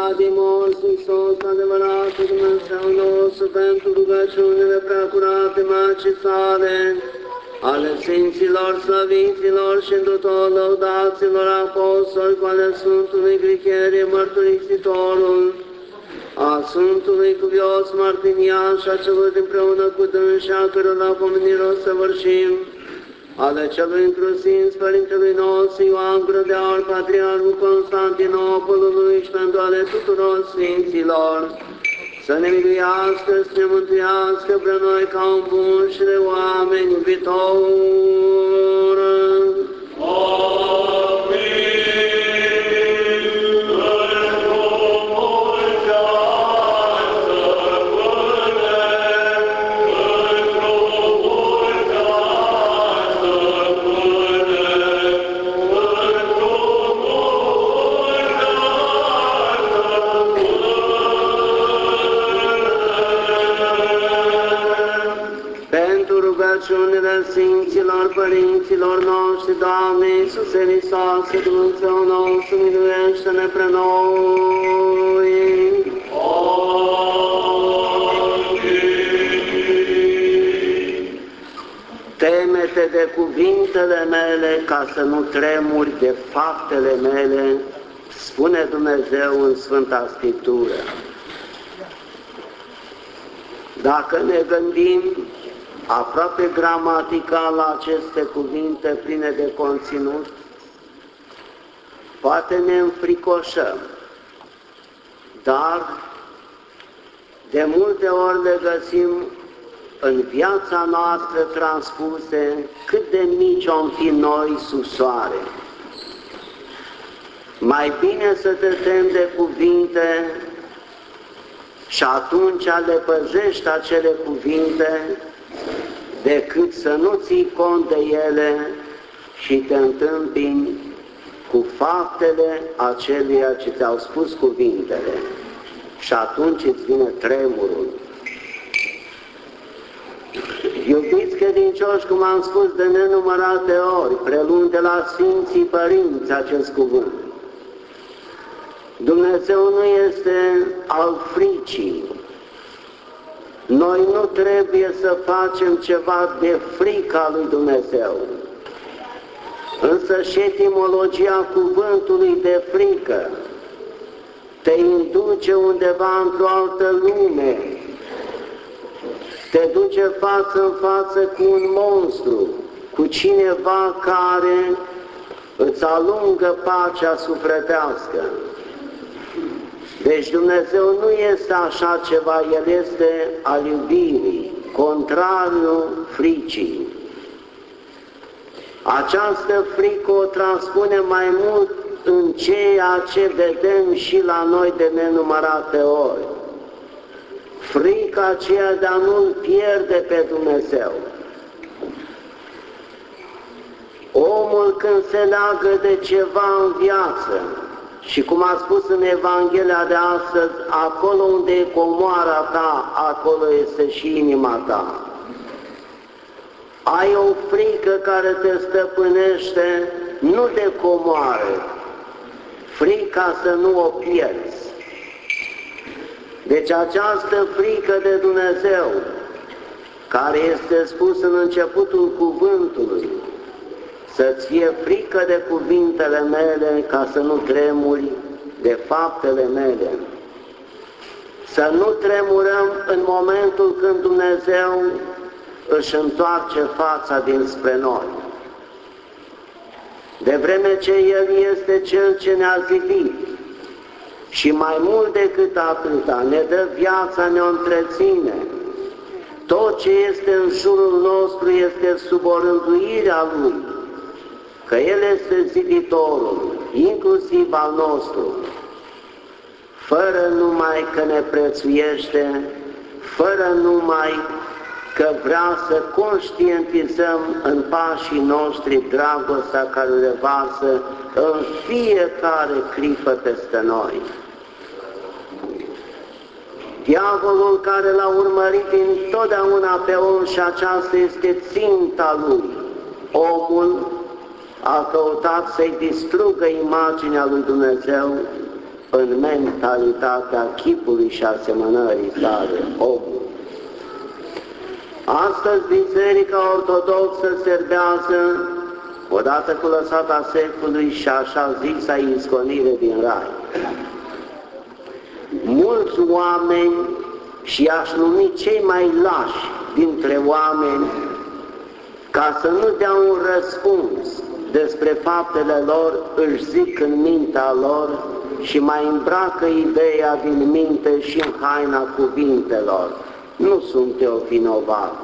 înviat din morți, Iisus, adevăratul Dumnezeu nostru, pentru rugăciunile preacurate Macii sale, ale Sfinților, Slăviților și tuturor lăudaților apostoli, cu ale Sfântului Gricherie, Mărturisitorul, a Sfântului Cuvios Martinian și a celor împreună cu dânsi, a cărora pomenire o să vârșim, ale celui încruzinți Părintelui nostru Ioan Gură de Aur, Patriarhul Constantinopolului și pentru ale tuturor Sfinților, să ne miluiască, să ne mântuiască pe noi ca un bun și de oameni iubitor. Pentru Părinților noștri, Doamne Iisuse Hristoase, Dumnezeu nostru, miluiește-ne pre noi. Temete de cuvintele mele ca să nu tremuri de faptele mele, spune Dumnezeu în Sfânta Scriptură. Dacă ne gândim aproape gramatical la aceste cuvinte pline de conținut, poate ne înfricoșăm, dar de multe ori le găsim în viața noastră transpuse cât de mici om fi noi sub soare. Mai bine să te temi de cuvinte și atunci le păzești acele cuvinte decât să nu ții cont de ele și te întâmpini cu faptele aceluia ce ți-au spus cuvintele și atunci îți vine tremurul. Iubiți credincioși, cum am spus de nenumărate ori, prelung de la Sfinții Părinți acest cuvânt. Dumnezeu nu este al fricii. Noi nu trebuie să facem ceva de frica lui Dumnezeu. Însă și etimologia cuvântului de frică te induce undeva într-o altă lume, te duce față în față cu un monstru, cu cineva care îți alungă pacea sufletească. Deci Dumnezeu nu este așa ceva, El este al iubirii, contrariul fricii. Această frică o transpune mai mult în ceea ce vedem și la noi de nenumărate ori. Frica aceea de a nu-L pierde pe Dumnezeu. Omul când se leagă de ceva în viață, și cum a spus în Evanghelia de astăzi, acolo unde e comoara ta, acolo este și inima ta. Ai o frică care te stăpânește, nu de comoare, frica să nu o pierzi. Deci această frică de Dumnezeu, care este spus în începutul cuvântului, să-ți fie frică de cuvintele mele ca să nu tremuri de faptele mele. Să nu tremurăm în momentul când Dumnezeu își întoarce fața dinspre noi. De vreme ce El este Cel ce ne-a zidit și mai mult decât atâta, ne dă viața, ne o întreține, tot ce este în jurul nostru este sub o a Lui, că El este ziditorul, inclusiv al nostru, fără numai că ne prețuiește, fără numai că vrea să conștientizăm în pașii noștri dragostea care le varsă în fiecare clipă peste noi. Diavolul care l-a urmărit întotdeauna pe om și aceasta este ținta lui, omul a căutat să-i distrugă imaginea lui Dumnezeu în mentalitatea chipului și asemănării sale, omul. Astăzi Biserica Ortodoxă serbează, odată cu lăsata secului și așa zisa isconire din Rai. Mulți oameni și aș numi cei mai lași dintre oameni ca să nu dea un răspuns despre faptele lor, își zic în mintea lor și mai îmbracă ideea din minte și în haina cuvintelor. Nu sunt eu vinovat.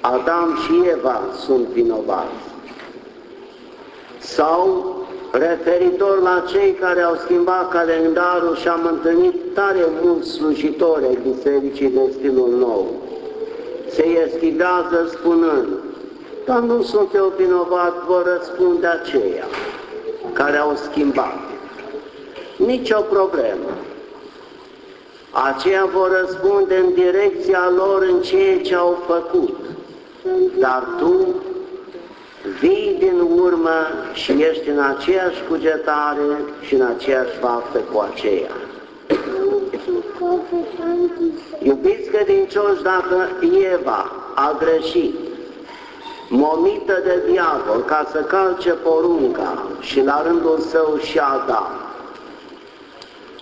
Adam și Eva sunt vinovați. Sau referitor la cei care au schimbat calendarul și am întâlnit tare mulți slujitori ai Bisericii de stilul nou. Se eschivează spunând, dar nu sunt eu vinovat, vă răspunde aceia care au schimbat. Nici o problemă. Aceia vor răspunde în direcția lor în ceea ce au făcut. Dar tu vii din urmă și ești în aceeași cugetare și în aceeași faptă cu aceea. Iubiți credincioși, dacă Eva a greșit, momită de diavol ca să calce porunca și la rândul său și Adam,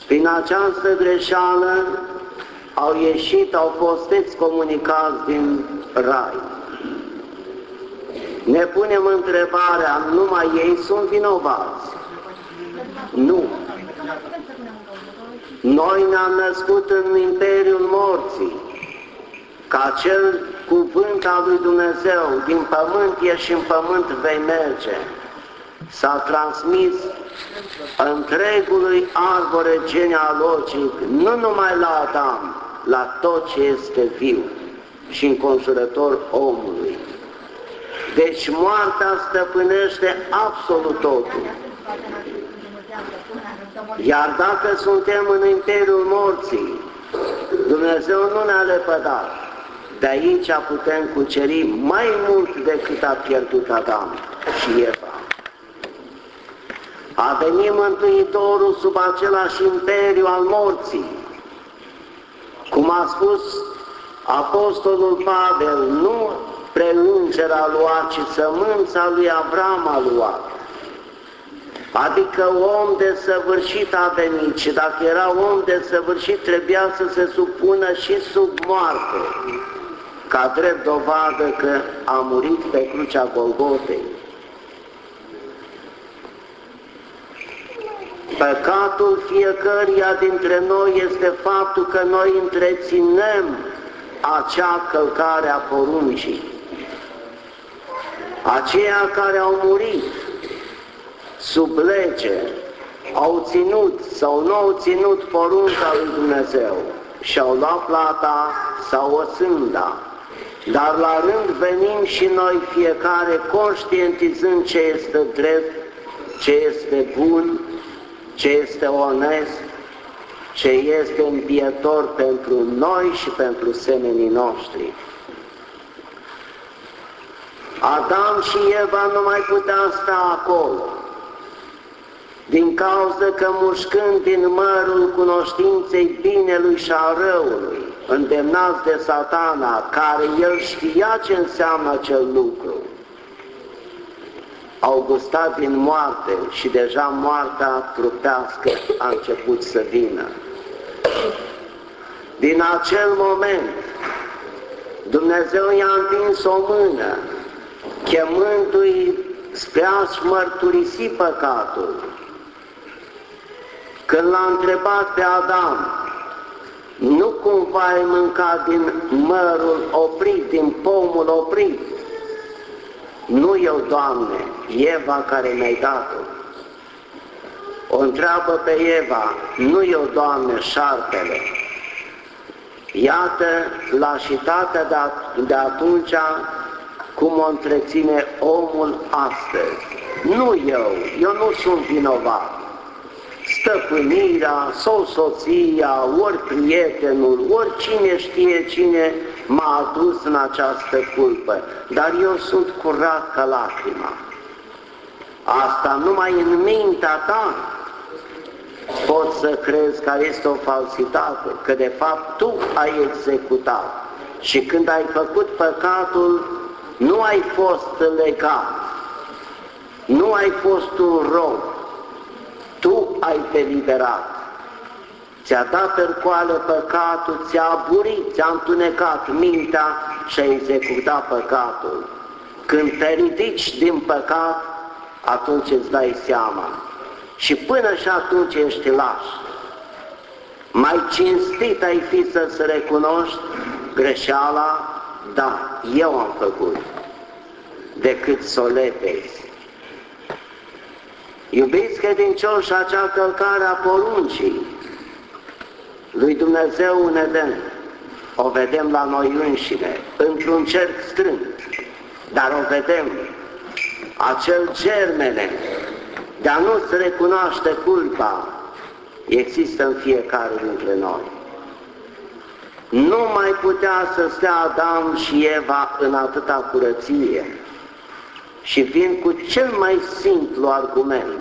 prin această greșeală au ieșit, au fost excomunicați din rai. Ne punem întrebarea, numai ei sunt vinovați? Nu. Noi ne-am născut în Imperiul Morții, ca cel cuvânt al lui Dumnezeu, din pământ ești și în pământ vei merge. S-a transmis întregului arbore genealogic, nu numai la Adam, la tot ce este viu și înconjurător omului. Deci moartea stăpânește absolut totul. Iar dacă suntem în Imperiul Morții, Dumnezeu nu ne-a lepădat. De aici putem cuceri mai mult decât a pierdut Adam și Eva. A venit Mântuitorul sub același imperiu al morții. Cum a spus Apostolul Pavel, nu preînger a luat, ci sămânța lui Avram a luat. Adică om de săvârșit a venit și dacă era om de săvârșit trebuia să se supună și sub moarte, ca drept dovadă că a murit pe crucea Golgotei. Păcatul fiecăruia dintre noi este faptul că noi întreținem acea călcare a poruncii. Aceia care au murit sub lege, au ținut sau nu au ținut porunca lui Dumnezeu și au luat plata sau o sânda. Dar la rând venim și noi fiecare conștientizând ce este drept, ce este bun, ce este onest, ce este împietor pentru noi și pentru semenii noștri. Adam și Eva nu mai putea sta acolo, din cauza că mușcând din mărul cunoștinței binelui și a răului, îndemnați de satana, care el știa ce înseamnă acel lucru, au gustat din moarte și deja moartea trupească a început să vină. Din acel moment, Dumnezeu i-a întins o mână, chemându-i spre a-și mărturisi păcatul. Când l-a întrebat pe Adam, nu cumva ai mâncat din mărul oprit, din pomul oprit? Nu eu, Doamne, Eva care mi-ai dat-o. O întreabă pe Eva, nu eu, Doamne, șarpele. Iată lașitatea de, de atunci cum o întreține omul astăzi. Nu eu, eu nu sunt vinovat. Stăpânirea, sau soția, ori prietenul, ori cine știe cine m-a adus în această culpă, dar eu sunt curat ca lacrima. Asta numai în mintea ta, poți să crezi că este o falsitate, că de fapt tu ai executat. Și când ai făcut păcatul, nu ai fost legat, nu ai fost un rob, tu ai eliberat. Ți-a dat percoală păcatul, ți-a aburit, ți-a întunecat mintea și a executat păcatul. Când te ridici din păcat, atunci îți dai seama. Și până și atunci ești laș. Mai cinstit ai fi să-ți recunoști greșeala, da, eu am făcut, decât să o lepezi. Iubiți credincioși, acea călcare a poruncii lui Dumnezeu în Eden, o vedem la noi înșine, într-un cerc strâns, dar o vedem, acel germene de a nu se recunoaște culpa, există în fiecare dintre noi. Nu mai putea să stea Adam și Eva în atâta curăție și vin cu cel mai simplu argument.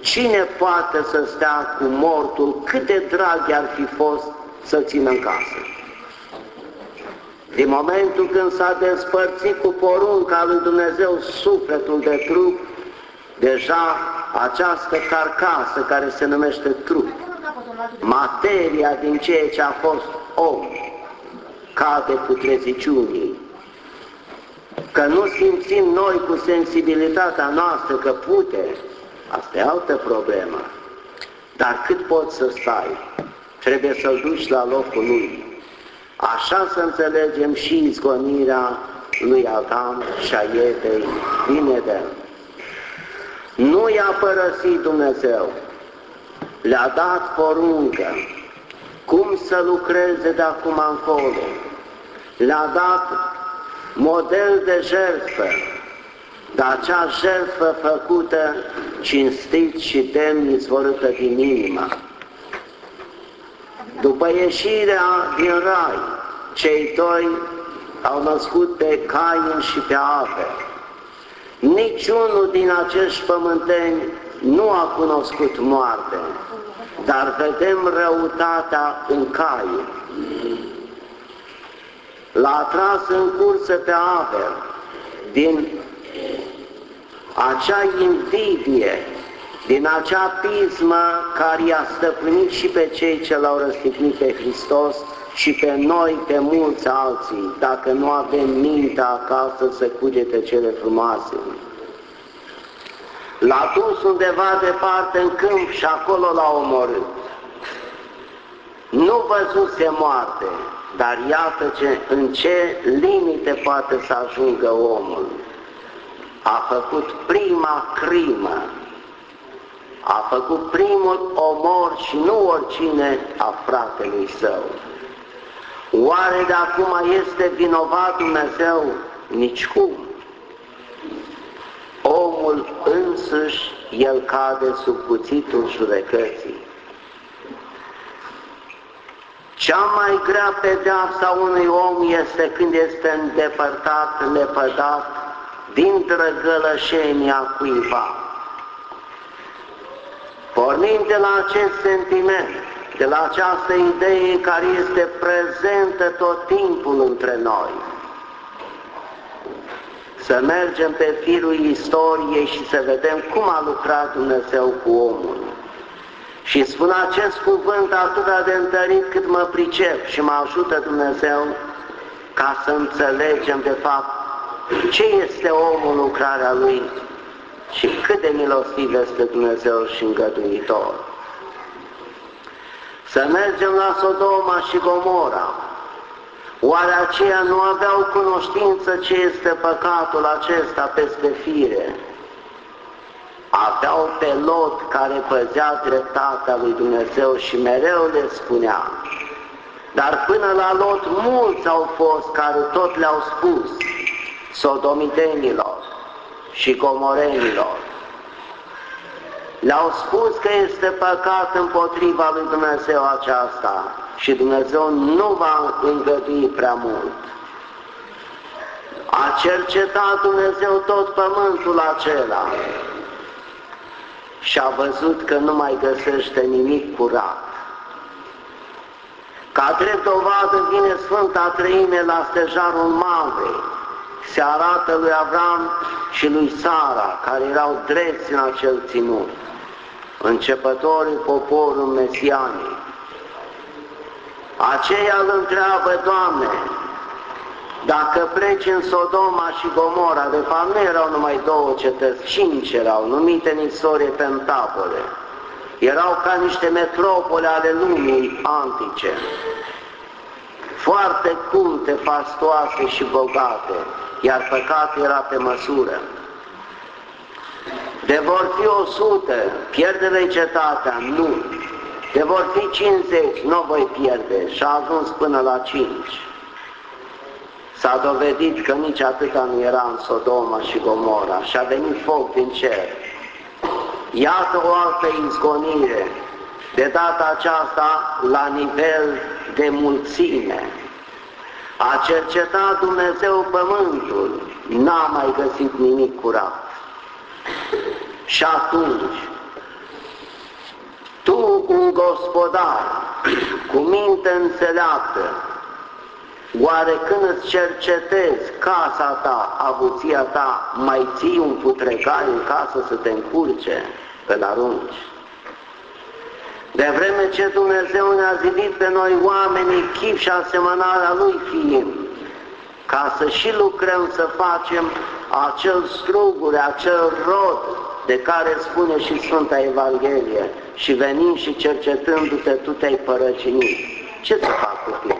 Cine poate să stea cu mortul, cât de drag ar fi fost să țină în casă? Din momentul când s-a despărțit cu porunca lui Dumnezeu sufletul de trup, deja această carcasă care se numește trup, materia din ceea ce a fost om, cade cu treziciunii. Că nu simțim noi cu sensibilitatea noastră că pute, asta e altă problemă. Dar cât poți să stai? Trebuie să-l duci la locul lui. Așa să înțelegem și izgonirea lui Adam și a Evei din Eden. Nu i-a părăsit Dumnezeu, le-a dat poruncă cum să lucreze de acum încolo. Le-a dat model de jertfă, dar acea jertfă făcută cinstit și demn izvorâtă din inima. După ieșirea din rai, cei doi au născut pe Cain și pe Abel. Niciunul din acești pământeni nu a cunoscut moarte, dar vedem răutatea în Cain. L-a tras în cursă pe Abel din acea invidie din acea pismă care i-a stăpânit și pe cei ce l-au răstignit pe Hristos și pe noi, pe mulți alții, dacă nu avem mintea acasă să cugete cele frumoase. L-a dus undeva departe în câmp și acolo l-a omorât. Nu văzuse moarte, dar iată ce, în ce limite poate să ajungă omul. A făcut prima crimă a făcut primul omor și nu oricine a fratelui său. Oare de acum este vinovat Dumnezeu? Nici cum. Omul însuși, el cade sub cuțitul judecății. Cea mai grea pedeapsa unui om este când este îndepărtat, lepădat din drăgălășenia cuiva. Pornind de la acest sentiment, de la această idee care este prezentă tot timpul între noi, să mergem pe firul istoriei și să vedem cum a lucrat Dumnezeu cu omul. Și spun acest cuvânt atât de întărit cât mă pricep și mă ajută Dumnezeu ca să înțelegem de fapt ce este omul lucrarea lui și cât de milostiv este Dumnezeu și îngăduitor. Să mergem la Sodoma și Gomora. Oare aceia nu aveau cunoștință ce este păcatul acesta peste fire? Aveau pe lot care păzea dreptatea lui Dumnezeu și mereu le spunea. Dar până la lot mulți au fost care tot le-au spus sodomitenilor, și comorenilor. Le-au spus că este păcat împotriva lui Dumnezeu aceasta și Dumnezeu nu va îngădui prea mult. A cercetat Dumnezeu tot pământul acela și a văzut că nu mai găsește nimic curat. Ca drept dovadă vine Sfânta Trăime la stejarul Mamei, se arată lui Avram și lui Sara, care erau drepți în acel ținut, începătorii poporul mesianic. Aceia îl întreabă, Doamne, dacă pleci în Sodoma și Gomora, de fapt nu erau numai două cetăți, cinci erau, numite în istorie pentapole. Erau ca niște metropole ale lumii antice, foarte culte, fastoase și bogate, iar păcatul era pe măsură. De vor fi o sută, pierde cetatea? Nu. De vor fi 50, nu voi pierde. Și a ajuns până la 5. S-a dovedit că nici atâta nu era în Sodoma și Gomora și a venit foc din cer. Iată o altă izgonire, de data aceasta la nivel de mulțime. A cercetat Dumnezeu pământul, n-a mai găsit nimic curat. Și atunci, tu, un gospodar, cu minte înțeleaptă, oare când îți cercetezi casa ta, avuția ta, mai ții un putregai în casă să te încurce, îl arunci? De vreme ce Dumnezeu ne-a zidit pe noi oamenii chip și asemănarea Lui fiind, ca să și lucrăm să facem acel strugure, acel rod de care spune și Sfânta Evanghelie și venim și cercetându-te, tu te-ai părăcinit. Ce să fac cu tine?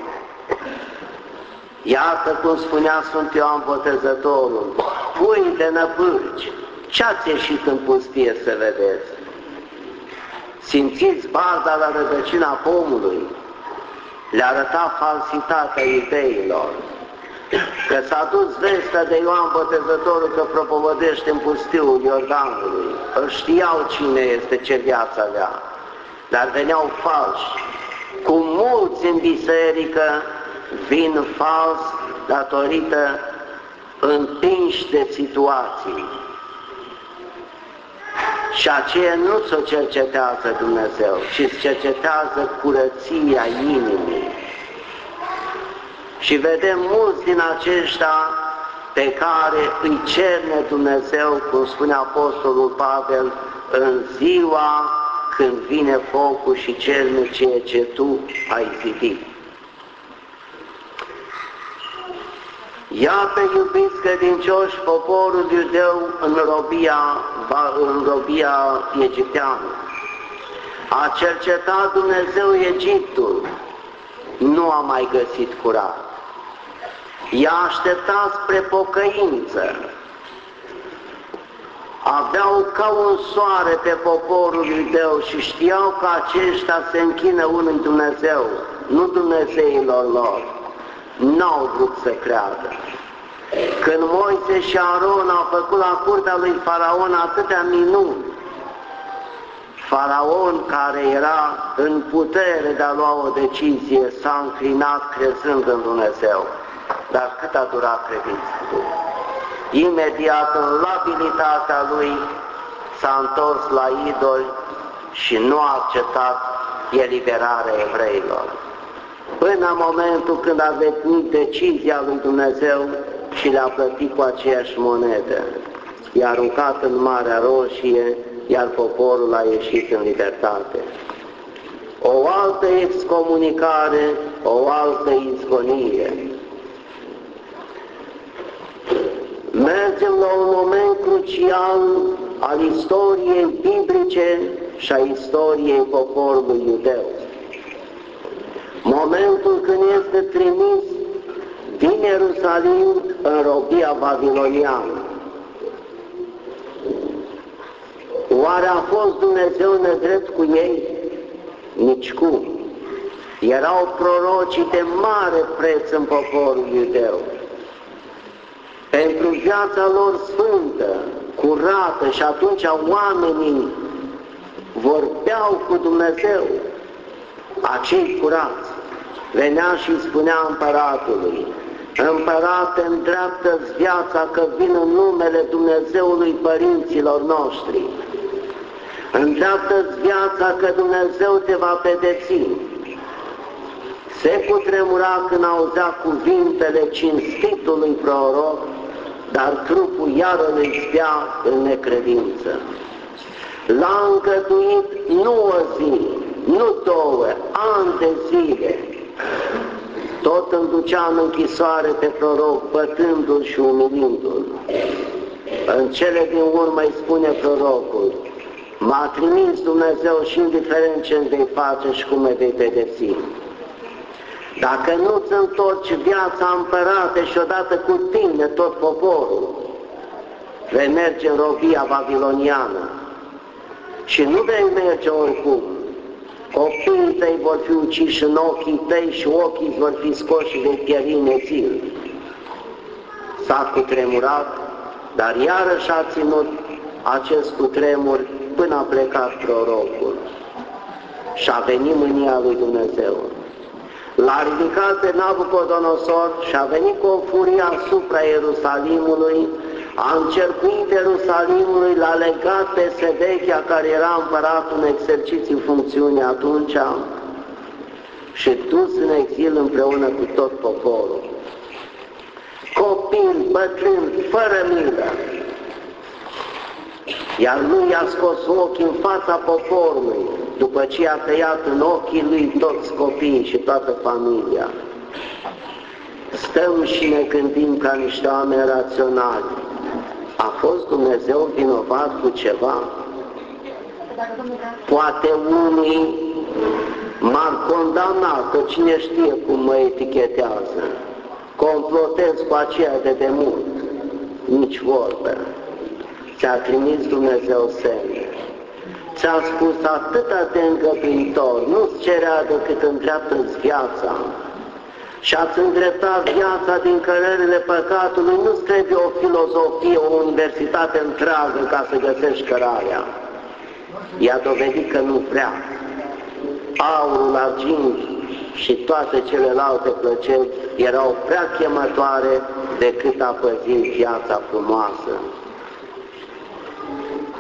Iată cum spunea Sfânt Ioan Botezătorul, pui de năpârci, ce ați ieșit în pustie să vedeți? Simțiți barda la rădăcina pomului, le arăta falsitatea ideilor, că s-a dus vestea de Ioan Botezătorul că propovădește în pustiul Iordanului. Îl știau cine este, ce viața avea, dar veneau falși. Cu mulți în biserică vin fals datorită împinși de situații. Și aceea nu ți-o cercetează Dumnezeu, ci îți cercetează curăția inimii. Și vedem mulți din aceștia pe care îi cerne Dumnezeu, cum spune Apostolul Pavel, în ziua când vine focul și cerne ceea ce tu ai zidit. Iată, iubiți credincioși, poporul iudeu în robia, în robia egipteană. A cercetat Dumnezeu Egiptul, nu a mai găsit curat. I-a așteptat spre pocăință. Aveau ca un soare pe poporul iudeu și știau că aceștia se închină unui Dumnezeu, nu Dumnezeilor lor n-au vrut să creadă. Când Moise și Aron au făcut la curtea lui Faraon atâtea minuni, Faraon, care era în putere de a lua o decizie, s-a înclinat crezând în Dumnezeu. Dar cât a durat credința lui? Imediat, în labilitatea lui, s-a întors la idoli și nu a acceptat eliberarea evreilor până în momentul când a venit decizia lui Dumnezeu și le-a plătit cu aceeași monedă. I-a aruncat în Marea Roșie, iar poporul a ieșit în libertate. O altă excomunicare, o altă izgonire. Mergem la un moment crucial al istoriei biblice și a istoriei poporului iudeu momentul când este trimis din Ierusalim în robia babiloniană. Oare a fost Dumnezeu nedrept cu ei? Nici cum. Erau prorocii de mare preț în poporul iudeu. Pentru viața lor sfântă, curată și atunci oamenii vorbeau cu Dumnezeu, acei curați, venea și spunea împăratului, Împărate, îndreaptă viața că vin în numele Dumnezeului părinților noștri. Îndreaptă-ți viața că Dumnezeu te va pedepsi. Se cutremura când auzea cuvintele cinstitului proroc, dar trupul iară îl spia în necredință. L-a încătuit nu o zi, nu două, ani de zile. Tot îl ducea în închisoare pe proroc, bătându-l și umilindu-l. În cele din urmă îi spune prorocul, m-a trimis Dumnezeu și indiferent ce vei face și cum me vei pedepsi. Dacă nu-ți întorci viața împărate și odată cu tine tot poporul, vei merge în robia babiloniană și nu vei merge oricum. Copiii tăi vor fi uciși în ochii tăi și ochii vor fi scoși de pieri nețil. S-a cutremurat, dar iarăși a ținut acest cutremur până a plecat prorocul și a venit mânia lui Dumnezeu. L-a ridicat pe Nabucodonosor și a venit cu o furie asupra Ierusalimului, a încercuit Ierusalimului, l-a legat pe Sedechia, care era împărat în exerciții funcțiunii atunci, și dus în exil împreună cu tot poporul. Copil, bătrân, fără milă, iar lui i-a scos ochii în fața poporului, după ce a tăiat în ochii lui toți copiii și toată familia. Stăm și ne gândim ca niște oameni raționali. A fost Dumnezeu vinovat cu ceva? Poate unii m-ar condamna, că cine știe cum mă etichetează. Complotez cu aceea de demult. Nici vorbă. Ți-a trimis Dumnezeu semne. Ți-a spus atâta de îngăduitor, nu-ți cerea decât îndreaptă-ți viața. Și ați îndreptat viața din cărările păcatului, nu-ți trebuie o filozofie, o universitate întreagă ca să găsești cărarea. I-a dovedit că nu vrea. Aurul, argint și toate celelalte plăceri erau prea chemătoare decât a păzi viața frumoasă.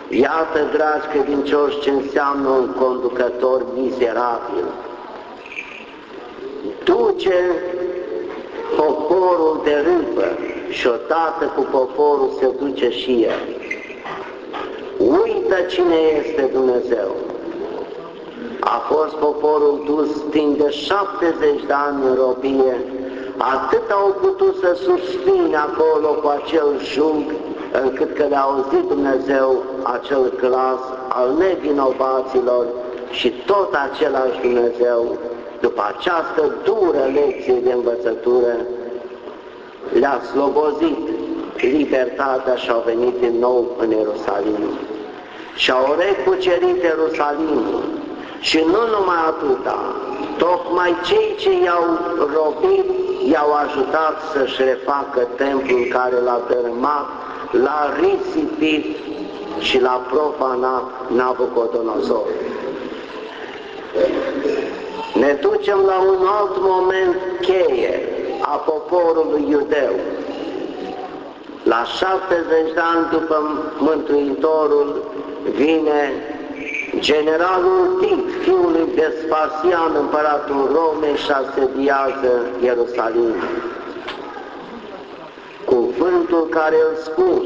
Iată, dragi credincioși, ce înseamnă un conducător mizerabil. Duce poporul de râpă și odată cu poporul se duce și el. Uită cine este Dumnezeu. A fost poporul dus timp de 70 de ani în robie, atât au putut să susține acolo cu acel jug încât că le-a auzit Dumnezeu acel glas al nevinovaților și tot același Dumnezeu, după această dură lecție de învățătură, le-a slobozit libertatea și au venit din nou în Ierusalim. Și au recucerit Ierusalimul. Și nu numai atâta, tocmai cei ce i-au robit i-au ajutat să-și refacă templul care l-a dărâmat l-a risipit și l-a profanat Nabucodonosor. Ne ducem la un alt moment cheie a poporului iudeu. La 70 de ani după Mântuitorul vine generalul Tit, fiul lui Vespasian, împăratul Rome și asediază Ierusalim cuvântul care îl spun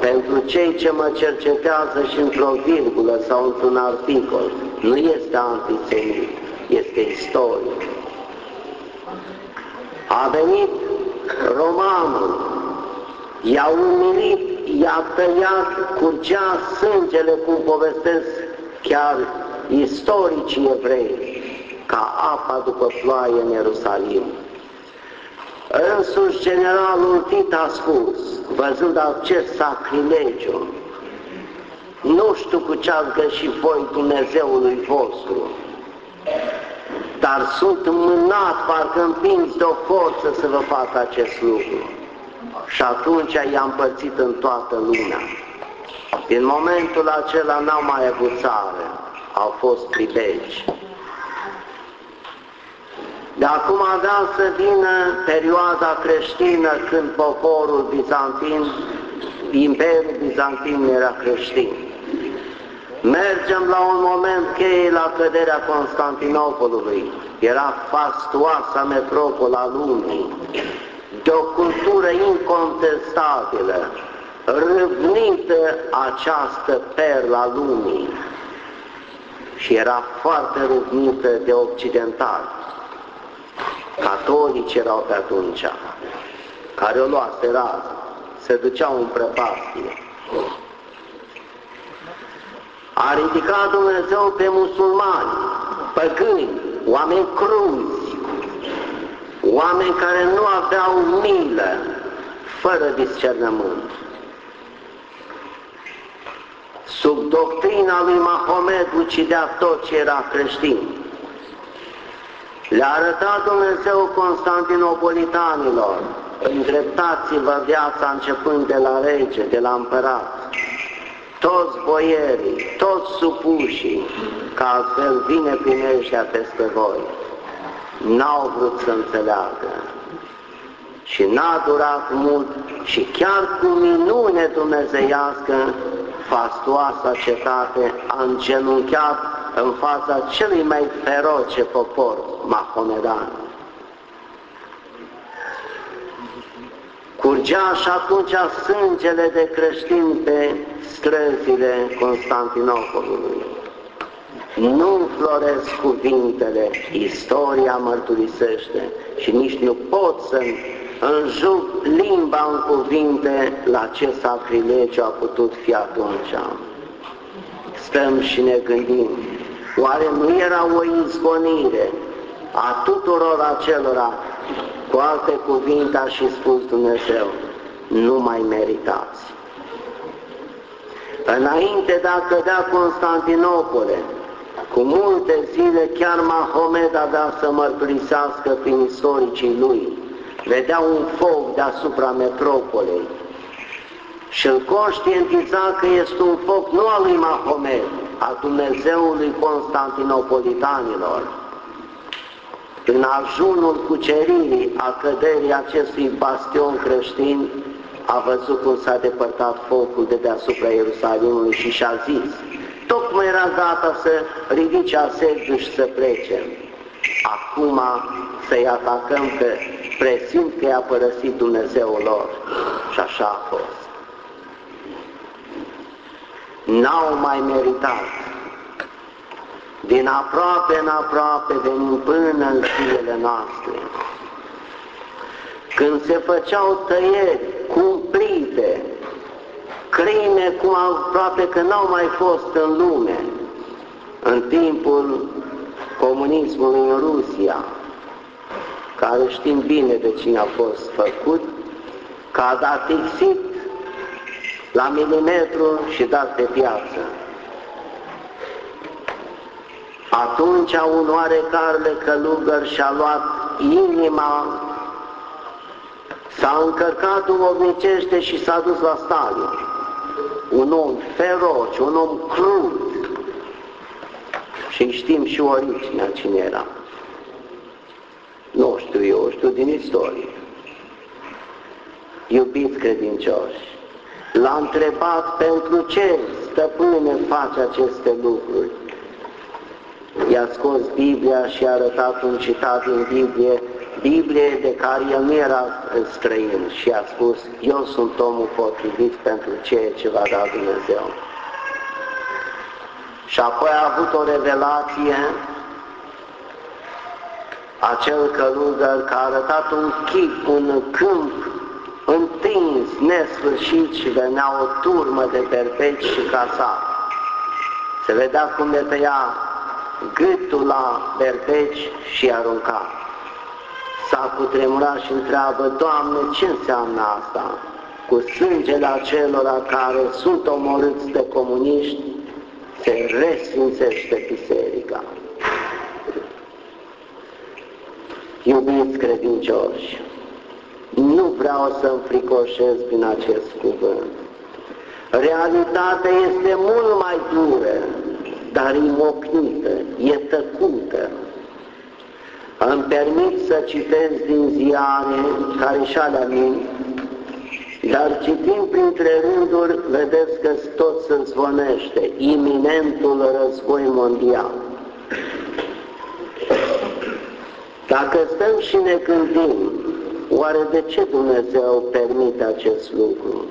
pentru cei ce mă cercetează și într-o virgulă sau într-un articol, nu este antisemit, este istoric. A venit romanul, i-a umilit, i-a tăiat, curgea sângele, cum povestesc chiar istoricii evrei, ca apa după ploaie în Ierusalim. Însuși generalul Tit a spus, văzând acest sacrilegiu, nu știu cu ce ați greșit voi Dumnezeului vostru, dar sunt mânat, parcă împins de o forță să vă fac acest lucru. Și atunci i-am împărțit în toată lumea. Din momentul acela n-au mai avut țară, au fost pribegi. De acum avea să vină perioada creștină când poporul bizantin, Imperiul Bizantin era creștin. Mergem la un moment cheie la căderea Constantinopolului. Era fastuoasa metropola lumii, de o cultură incontestabilă, râvnită această perla lumii și era foarte râvnită de occidentali. Catolici erau pe atunci, care o luase rază, se duceau în prăpastie. A ridicat Dumnezeu pe musulmani, păgâni, oameni cruzi, oameni care nu aveau milă, fără discernământ. Sub doctrina lui Mahomed ucidea tot ce era creștin. Le-a arătat Dumnezeu Constantinopolitanilor, îndreptați-vă viața începând de la rege, de la împărat, toți boierii, toți supușii, că altfel vine primeștea peste voi. N-au vrut să înțeleagă. Și n-a durat mult și chiar cu minune dumnezeiască, fastoasa cetate a îngenunchiat în fața celui mai feroce popor mahomedan. Curgea și atunci sângele de creștini pe străzile Constantinopolului. Nu floresc cuvintele, istoria mărturisește și nici nu pot să înjuc limba în cuvinte la ce sacrilegiu a putut fi atunci. Stăm și ne gândim, oare nu era o izgonire a tuturor acelora cu alte cuvinte a și spus Dumnezeu, nu mai meritați. Înainte de a cădea Constantinopole, cu multe zile chiar Mahomed avea să mărturisească prin istoricii lui. Vedea un foc deasupra metropolei și îl conștientiza că este un foc nu al lui Mahomed, a Dumnezeului Constantinopolitanilor în ajunul cuceririi a căderii acestui bastion creștin, a văzut cum s-a depărtat focul de deasupra Ierusalimului și și-a zis, tocmai era gata să ridice asediu și să plece. Acum să-i atacăm că presimt că i-a părăsit Dumnezeul lor. Și așa a fost. N-au mai meritat din aproape în aproape venim până în zilele noastre. Când se făceau tăieri cumplite, crime cum aproape că n-au mai fost în lume, în timpul comunismului în Rusia, care știm bine de cine a fost făcut, că a dat exit la milimetru și dat pe piață. Atunci un oarecare călugăr și-a luat inima, s-a încărcat duhovnicește și s-a dus la Stalin. Un om feroce, un om crud. Și știm și originea cine era. Nu știu eu, știu din istorie. Iubiți credincioși, l-a întrebat pentru ce, stăpâne, face aceste lucruri i-a scos Biblia și a arătat un citat din Biblie, Biblie de care el nu era străin și a spus, eu sunt omul potrivit pentru ceea ce va da Dumnezeu. Și apoi a avut o revelație, acel călugăr care a arătat un chip, un câmp întins, nesfârșit și venea o turmă de berbeci și casa. Se vedea cum le tăia gâtul la berbeci și arunca. S-a cutremurat și întreabă, Doamne, ce înseamnă asta? Cu sângele acelora care sunt omorâți de comuniști, se resfințește biserica. Iubiți credincioși, nu vreau să înfricoșez prin acest cuvânt. Realitatea este mult mai dură dar e mocnită, e tăcută. Îmi permit să citesc din ziare care și alea mint, Dar citind printre rânduri, vedeți că tot se zvonește iminentul război mondial. Dacă stăm și ne gândim, oare de ce Dumnezeu permite acest lucru?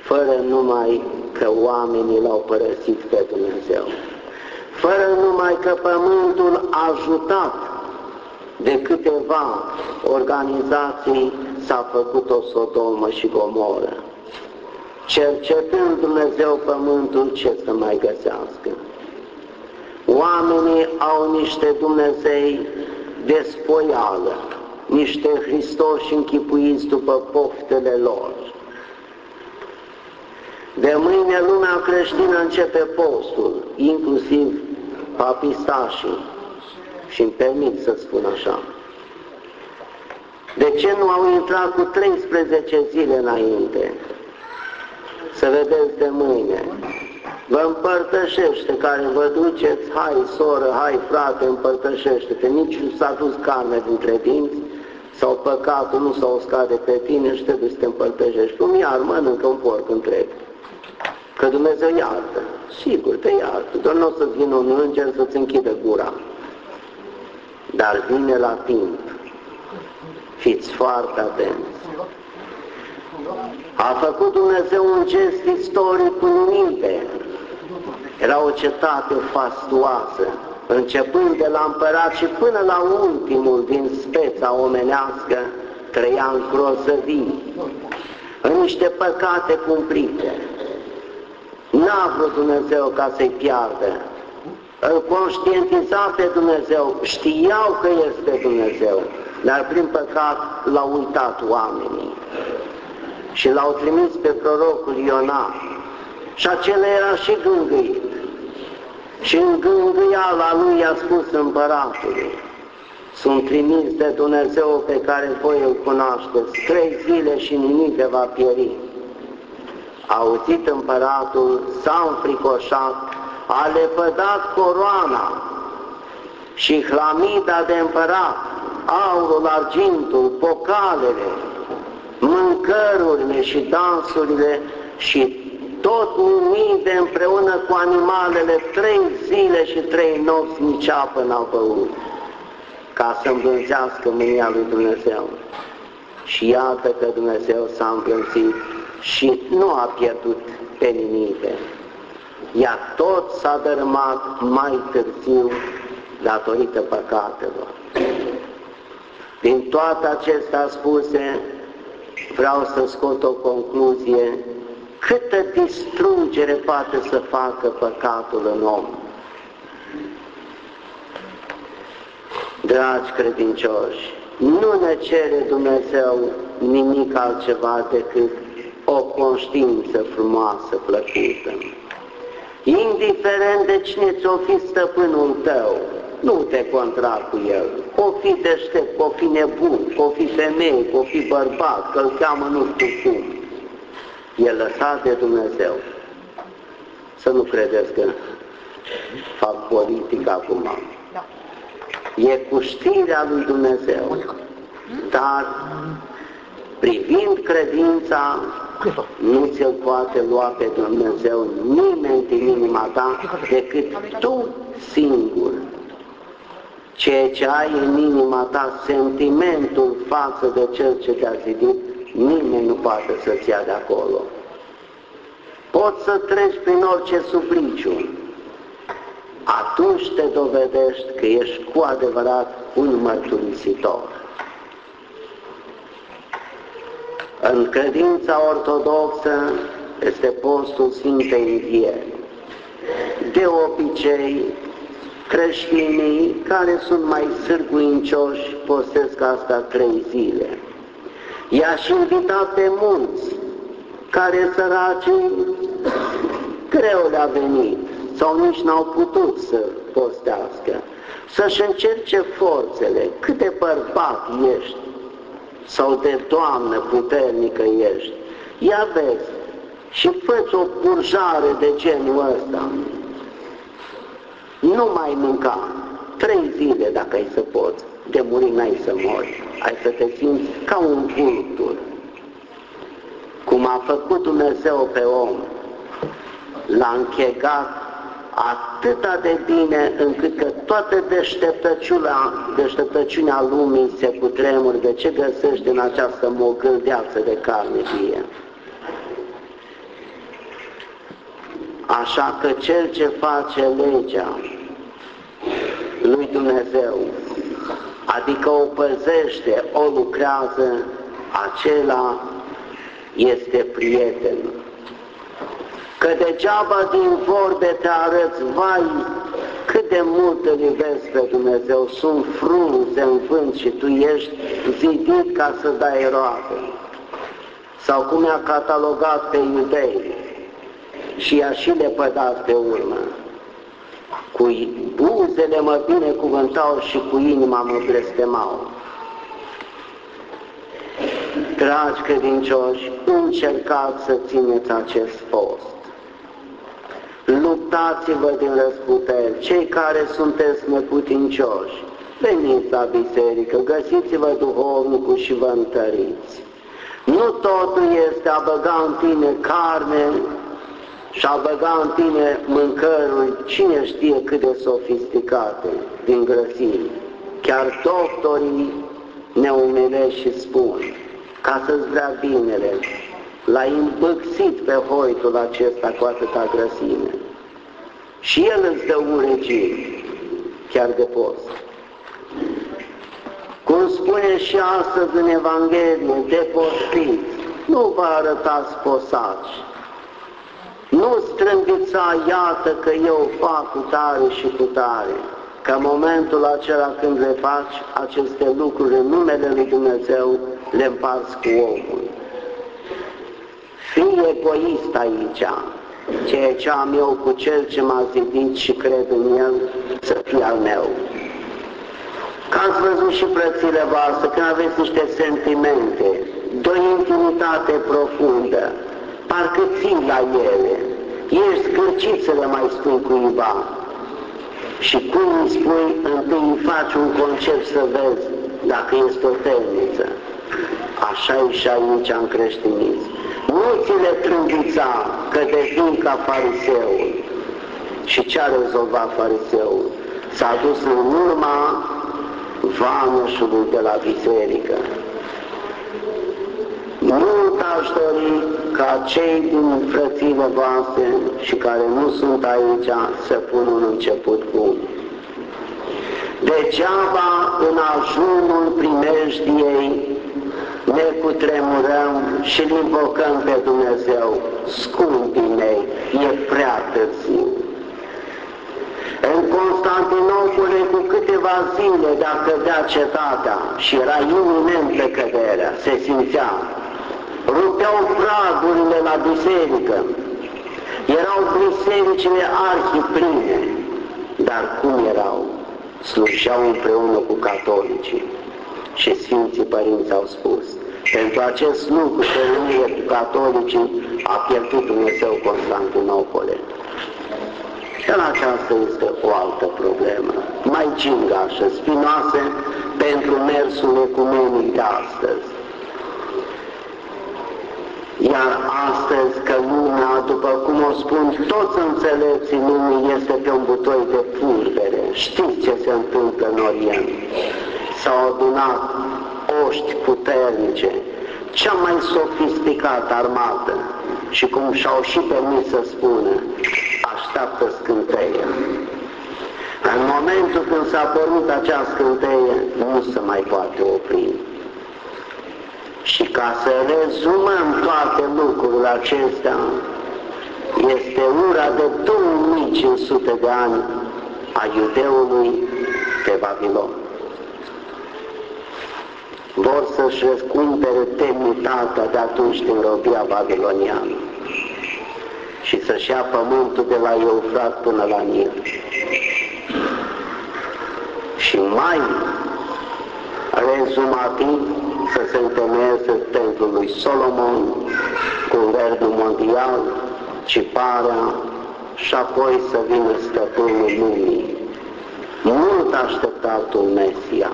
Fără numai că oamenii l-au părăsit pe Dumnezeu. Fără numai că pământul a ajutat de câteva organizații s-a făcut o Sodomă și Gomoră. Cercetând Dumnezeu pământul, ce să mai găsească? Oamenii au niște Dumnezei de spoială, niște Hristoși închipuiți după poftele lor. De mâine lumea creștină începe postul, inclusiv papistașii, și îmi permit să spun așa. De ce nu au intrat cu 13 zile înainte? Să vedeți de mâine. Vă împărtășește care vă duceți, hai soră, hai frate, împărtășește-te. Nici nu s-a dus carne dintre dinți, sau păcatul nu s-a uscat de pe tine și trebuie să te împărtășești. Cum iar mănâncă un porc întreg. Că Dumnezeu iartă. Sigur, te iartă. Doar nu o să-ți vină un înger să-ți închidă gura. Dar vine la timp. Fiți foarte atenți. A făcut Dumnezeu un gest istoric cu numite. Era o cetate fastuoasă, începând de la împărat și până la ultimul din speța omenească, trăia în grozăvii, în niște păcate cumplite. N-a vrut Dumnezeu ca să-i piardă. Îl conștientiza pe Dumnezeu, știau că este Dumnezeu, dar prin păcat l-au uitat oamenii și l-au trimis pe prorocul Ionaș. Și acela era și gângâit. Și în gângâiala lui a spus împăratului, sunt trimis de Dumnezeu pe care voi îl cunoașteți, trei zile și nimic de va pieri. A auzit împăratul, s-a înfricoșat, a lepădat coroana și hlamida de împărat, aurul, argintul, pocalele, mâncărurile și dansurile și tot de împreună cu animalele trei zile și trei nopți nici apă n-au băut ca să îmblânzească mânia lui Dumnezeu. Și iată că Dumnezeu s-a îmblânzit și nu a pierdut pe nimic. Ea tot s-a dărâmat mai târziu datorită păcatelor. Din toate acestea spuse, vreau să scot o concluzie, câtă distrugere poate să facă păcatul în om. Dragi credincioși, nu ne cere Dumnezeu nimic altceva decât o conștiință frumoasă, plăcută. Indiferent de cine ți-o fi stăpânul tău, nu te contra cu el. O fi deștept, o fi nebun, o fi femeie, o fi bărbat, că îl cheamă nu știu cum. E lăsat de Dumnezeu. Să nu credeți că fac politică acum. E cu știrea lui Dumnezeu. Dar privind credința, nu ți-l poate lua pe Dumnezeu nimeni din inima ta decât tu singur ceea ce ai în inima ta, sentimentul față de Cel ce te-a zidit, nimeni nu poate să-ți ia de acolo. Poți să treci prin orice supliciu, atunci te dovedești că ești cu adevărat un mărturisitor. În credința ortodoxă este postul Sfintei Învieri. De obicei, creștinii care sunt mai sârguincioși postesc asta trei zile. I-aș invita pe mulți care săraci greu le-a venit sau nici n-au putut să postească, să-și încerce forțele, cât de bărbat ești sau de doamnă puternică ești. Ia vezi și fă o purjare de genul ăsta, nu mai mânca. Trei zile, dacă ai să poți, de muri n-ai să mori. Ai să te simți ca un vultur. Cum a făcut Dumnezeu pe om, l-a închegat atâta de bine încât că toată deșteptăciunea, deșteptăciunea lumii se cutremură de ce găsește în această mogâldeață de carne vie. Așa că cel ce face legea lui Dumnezeu, adică o păzește, o lucrează, acela este prieten. Că degeaba din vorbe te arăți, vai, cât de mult îl iubesc pe Dumnezeu, sunt frunze în vânt și tu ești zidit ca să dai roade. Sau cum i-a catalogat pe iudei și i-a și lepădat pe urmă. Cu buzele mă binecuvântau și cu inima mă blestemau. Dragi credincioși, încercați să țineți acest post. Luptați-vă din răsputeri, cei care sunteți neputincioși, veniți la biserică, găsiți-vă duhovnicul și vă întăriți. Nu totul este a băga în tine carne și a băga în tine mâncăruri, cine știe cât de sofisticate, din grăsimi. Chiar doctorii ne umilește și spun, ca să-ți vrea binele, l-ai îmbăxit pe hoitul acesta cu atâta grăsime. Și el îți dă un regim, chiar de post. Cum spune și astăzi în Evanghelie, de postiți, nu vă arătați posaci, nu strâmbița, iată că eu fac cu tare și cu tare, că în momentul acela când le faci aceste lucruri în numele Lui Dumnezeu, le împarți cu omul. Fii egoist aici, ceea ce am eu cu Cel ce m-a zidit și cred în El, să fie al meu. Că ați văzut și plățile voastre, când aveți niște sentimente, de o intimitate profundă, parcă ții la ele, ești scârcit să le mai spui cuiva. Și cum îi spui, întâi îi faci un concept să vezi dacă este o temniță. Așa e și aici în creștinism. Nu ți le trâmbița că devin ca fariseul. Și ce a rezolvat fariseul? S-a dus în urma vanușului de la biserică. Mult aș dori ca cei din frățile voastre și care nu sunt aici să pună un început bun. Degeaba în ajunul primejdiei ne cutremurăm și îl invocăm pe Dumnezeu. Scumpii mei, e prea târziu. În Constantinopole, cu câteva zile de a cădea cetatea și era iminent pe căderea, se simțea, rupeau pragurile la biserică, erau bisericile arhipline, dar cum erau? Slujeau împreună cu catolicii și Sfinții Părinți au spus, pentru acest lucru pe unire cu catolicii a pierdut Dumnezeu Constantinopole. Dar aceasta este o altă problemă, mai gingașă, spinoasă pentru mersul ecumenic de astăzi. Iar astăzi că lumea, după cum o spun toți înțelepții lumii, este pe un butoi de pulbere. Știți ce se întâmplă în Orient? S-au adunat oști puternice, cea mai sofisticată armată și cum și-au și permis să spună, așteaptă scânteie. În momentul când s-a părut acea scânteie, nu se mai poate opri. Și ca să rezumăm toate lucrurile acestea, este ura de 2500 de ani a iudeului pe Babilon. Vor să-și răscumpere temnitatea de atunci din robia babiloniană și să-și ia pământul de la Eufrat până la Nil. Și mai rezumativ să se întemeieze templul lui Solomon cu verdul mondial, ciparea și apoi să vină stăpânul lumii. Mult așteptatul Mesia.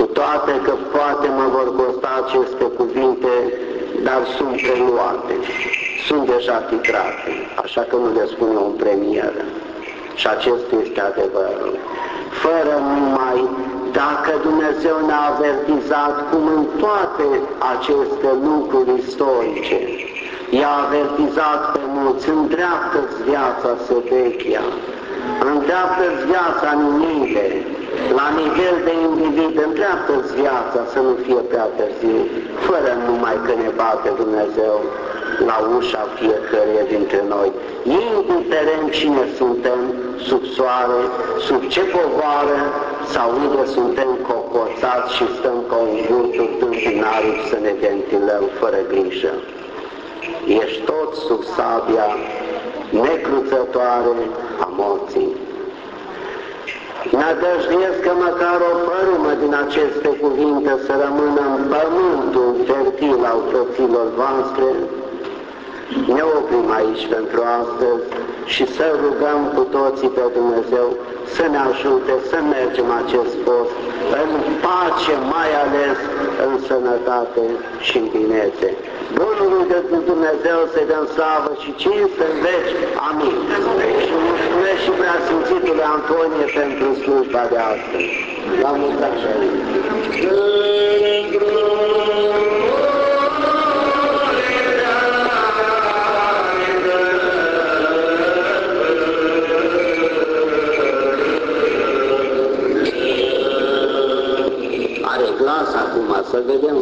Cu toate că poate mă vor costa aceste cuvinte dar sunt preluate, sunt deja titrate, așa că nu le spun eu în premieră. Și acesta este adevărul. Fără numai dacă Dumnezeu ne-a avertizat cum în toate aceste lucruri istorice, i-a avertizat pe mulți, îndreaptă-ți viața Săvechia, îndreaptă-ți viața Ninive, la nivel de individ, îndreaptă-ți viața să nu fie prea târziu, fără numai că ne bate Dumnezeu la ușa fiecăruia dintre noi, indiferent cine suntem, sub soare, sub ce povară sau unde suntem cocoțați și stăm ca un vultur din aripi să ne ventilăm fără grijă. Ești tot sub sabia necruțătoare a morții. Nădăjduiesc că măcar o părumă din aceste cuvinte să rămână în pământul fertil al frăților voastre, ne oprim aici pentru astăzi și să rugăm cu toții pe Dumnezeu să ne ajute să mergem acest post în pace, mai ales în sănătate și în binețe. Bunului de Dumnezeu să dăm slavă și cinste în veci. Amin. Și mulțumesc și prea Sfințitului Antonie pentru slujba de astăzi. La multă așa. 在这边